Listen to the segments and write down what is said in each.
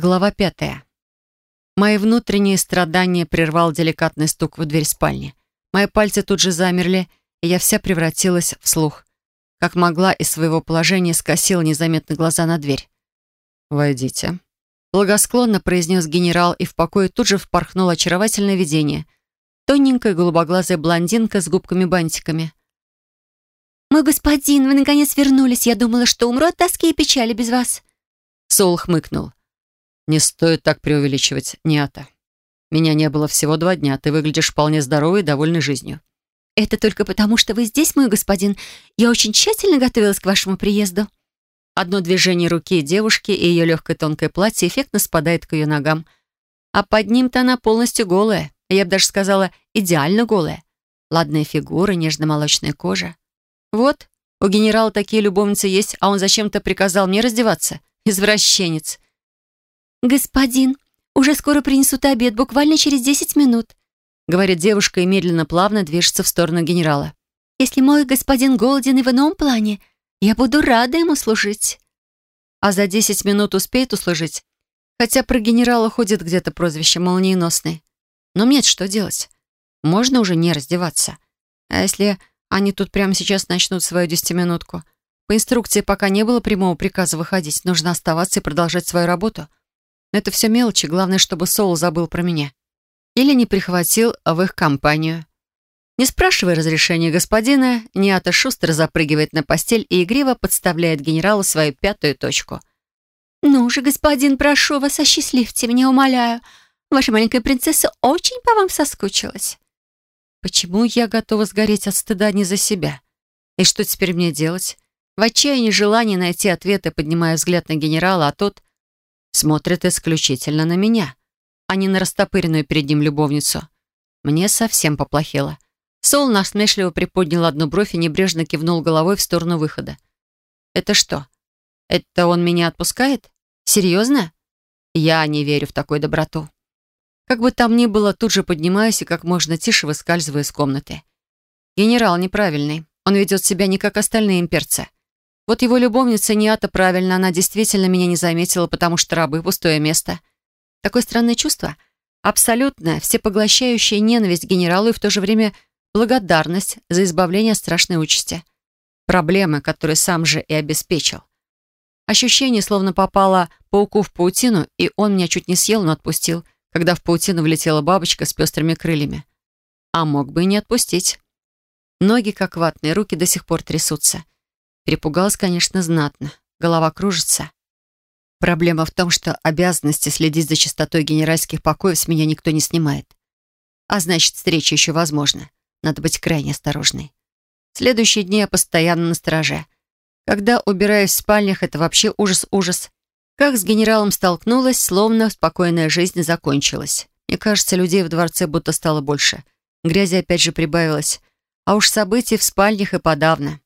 Глава пятая. Мои внутренние страдания прервал деликатный стук в дверь спальни. Мои пальцы тут же замерли, и я вся превратилась в слух. Как могла из своего положения скосила незаметно глаза на дверь. «Войдите», — благосклонно произнес генерал, и в покое тут же впорхнуло очаровательное видение. Тоненькая голубоглазая блондинка с губками-бантиками. «Мой господин, вы наконец вернулись. Я думала, что умру от тоски и печали без вас». Соул хмыкнул. «Не стоит так преувеличивать, Ниата. Меня не было всего два дня, ты выглядишь вполне здоровой и довольной жизнью». «Это только потому, что вы здесь, мой господин. Я очень тщательно готовилась к вашему приезду». Одно движение руки девушки, и ее легкое тонкое платье эффектно спадает к ее ногам. А под ним-то она полностью голая. Я бы даже сказала, идеально голая. Ладная фигура, нежно-молочная кожа. Вот, у генерала такие любовницы есть, а он зачем-то приказал мне раздеваться. Извращенец. «Господин, уже скоро принесут обед, буквально через десять минут», говорит девушка и медленно, плавно движется в сторону генерала. «Если мой господин голоден и в ином плане, я буду рада ему служить». А за десять минут успеет услужить? Хотя про генерала ходит где-то прозвище «молниеносный». Но мне что делать? Можно уже не раздеваться. А если они тут прямо сейчас начнут свою десятиминутку? По инструкции пока не было прямого приказа выходить. Нужно оставаться и продолжать свою работу. Но это все мелочи. Главное, чтобы Соул забыл про меня. Или не прихватил в их компанию. Не спрашивая разрешения господина, Ниата шустро запрыгивает на постель и игриво подставляет генералу свою пятую точку. «Ну же, господин, прошу вас, осчастливьте меня, умоляю. Ваша маленькая принцесса очень по вам соскучилась». Почему я готова сгореть от стыда не за себя? И что теперь мне делать? В отчаянии желания найти ответы, поднимая взгляд на генерала, а тот смотрит исключительно на меня, а не на растопыренную перед ним любовницу. Мне совсем поплохело. Сол насмешливо приподнял одну бровь и небрежно кивнул головой в сторону выхода. «Это что? Это он меня отпускает? Серьезно? Я не верю в такую доброту». Как бы там ни было, тут же поднимаюсь и как можно тише выскальзываю из комнаты. Генерал неправильный. Он ведет себя не как остальные имперцы. Вот его любовница Ниата правильно, она действительно меня не заметила, потому что рабы — пустое место. Такое странное чувство. Абсолютная, всепоглощающая ненависть генералу и в то же время благодарность за избавление от страшной участи. Проблемы, которые сам же и обеспечил. Ощущение, словно попало пауку в паутину, и он меня чуть не съел, но отпустил — когда в паутину влетела бабочка с пестрыми крыльями. А мог бы и не отпустить. Ноги как ватные, руки до сих пор трясутся. Перепугалась, конечно, знатно. Голова кружится. Проблема в том, что обязанности следить за чистотой генеральских покоев с меня никто не снимает. А значит, встреча еще возможна. Надо быть крайне осторожной. Следующие дни я постоянно на страже. Когда убираюсь в спальнях, это вообще ужас-ужас. Как с генералом столкнулась, словно спокойная жизнь закончилась. Мне кажется, людей в дворце будто стало больше. Грязи опять же прибавилось. А уж событий в спальнях и подавно.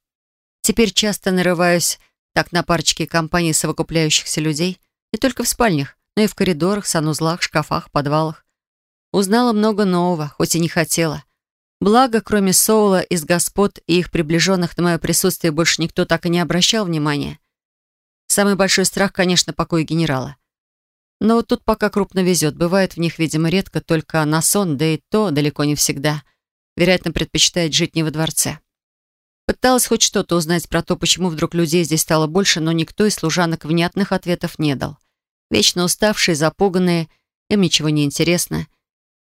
Теперь часто нарываюсь так на парочки компаний совокупляющихся людей. Не только в спальнях, но и в коридорах, санузлах, шкафах, подвалах. Узнала много нового, хоть и не хотела. Благо, кроме Соула, из господ и их приближенных на мое присутствие больше никто так и не обращал внимания. Самый большой страх, конечно, покой генерала. Но вот тут пока крупно везет. Бывает в них, видимо, редко, только на сон, да и то далеко не всегда. Вероятно, предпочитает жить не во дворце. Пыталась хоть что-то узнать про то, почему вдруг людей здесь стало больше, но никто из служанок внятных ответов не дал. Вечно уставшие, запуганные, им ничего не интересно.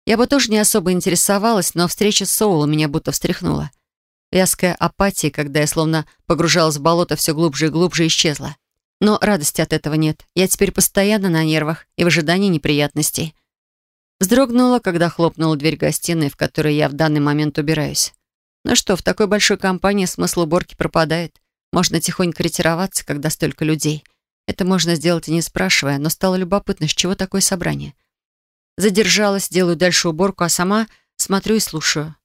Я бы тоже не особо интересовалась, но встреча с Соулом меня будто встряхнула. Вязкая апатия, когда я словно погружалась в болото все глубже и глубже, исчезла. Но радости от этого нет. Я теперь постоянно на нервах и в ожидании неприятностей. Вздрогнула, когда хлопнула дверь гостиной, в которой я в данный момент убираюсь. Ну что, в такой большой компании смысл уборки пропадает. Можно тихонько ретироваться, когда столько людей. Это можно сделать и не спрашивая, но стало любопытно, с чего такое собрание. Задержалась, делаю дальше уборку, а сама смотрю и слушаю.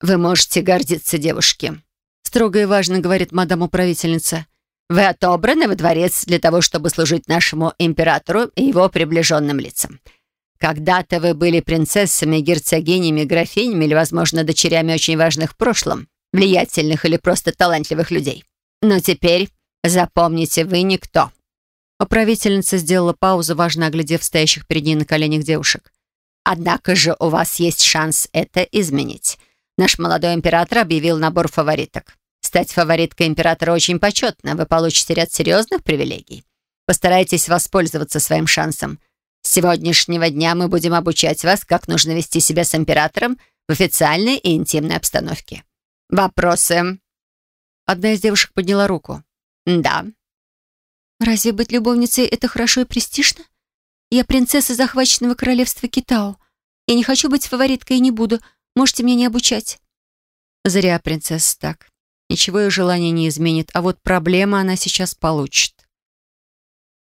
«Вы можете гордиться, девушки», — строго и важно говорит мадам управительница. Вы отобраны во дворец для того, чтобы служить нашему императору и его приближенным лицам. Когда-то вы были принцессами, герцогинями, графинями или, возможно, дочерями очень важных в прошлом, влиятельных или просто талантливых людей. Но теперь, запомните, вы никто. Управительница сделала паузу, важно оглядев стоящих перед ней на коленях девушек. «Однако же у вас есть шанс это изменить. Наш молодой император объявил набор фавориток. Стать фавориткой императора очень почетно. Вы получите ряд серьезных привилегий. Постарайтесь воспользоваться своим шансом. С сегодняшнего дня мы будем обучать вас, как нужно вести себя с императором в официальной и интимной обстановке. Вопросы?» Одна из девушек подняла руку. «Да». «Разве быть любовницей — это хорошо и престижно? Я принцесса захваченного королевства Китао. Я не хочу быть фавориткой и не буду. Можете меня не обучать». Зря принцесса так. Ничего ее желание не изменит, а вот проблема она сейчас получит.